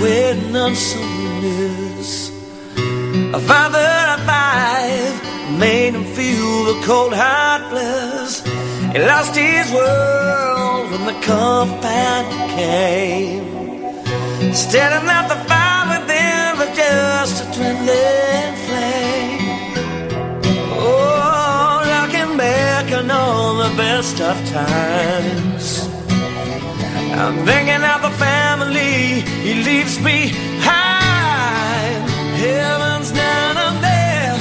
waiting on some a father of five made him feel the cold heartless. He lost his world when the compound came. Standing at the fire within was just a dwindling flame. Oh, looking back on all the best of times, I'm thinking of a family he leaves behind. Heaven's down up there,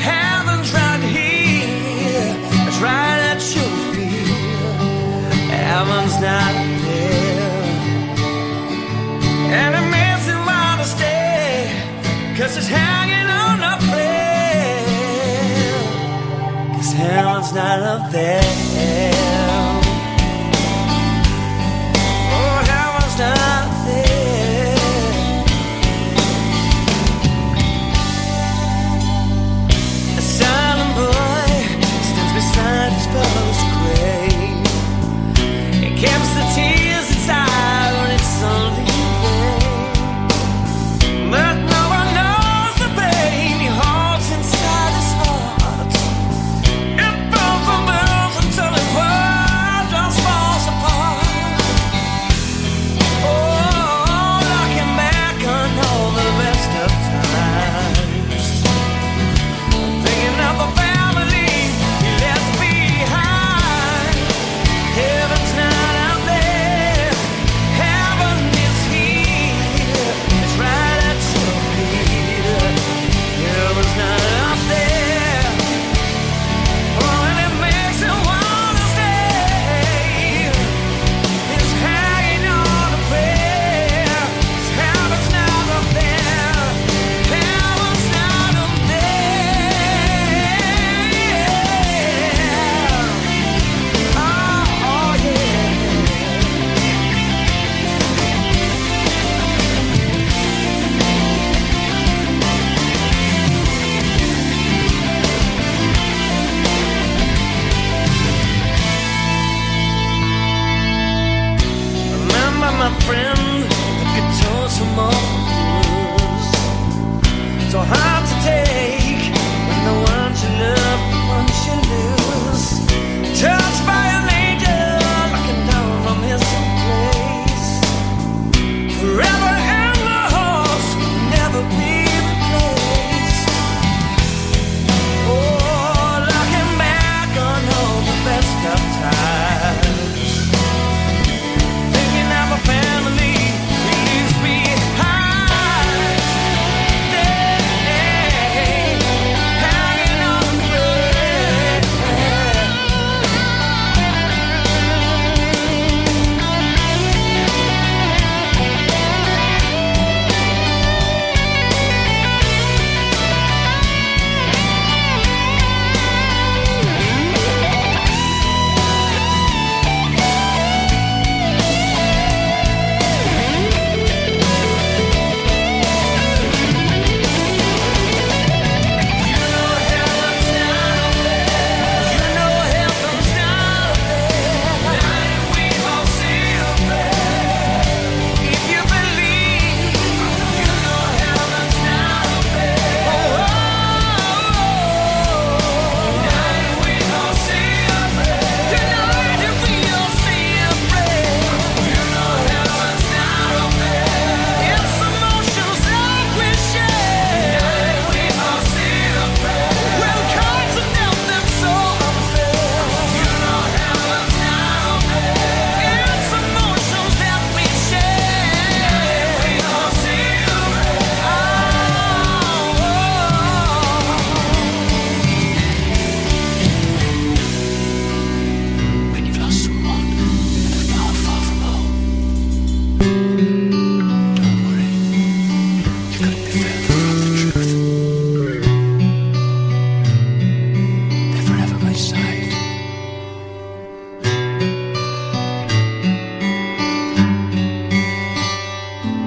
heaven's right here. It's right at your feet. Heaven's not there. And it makes him want to stay, cause it's hanging on a thread. Cause heaven's not up there. camps the team. my friend, the guitar's from off So hard to take.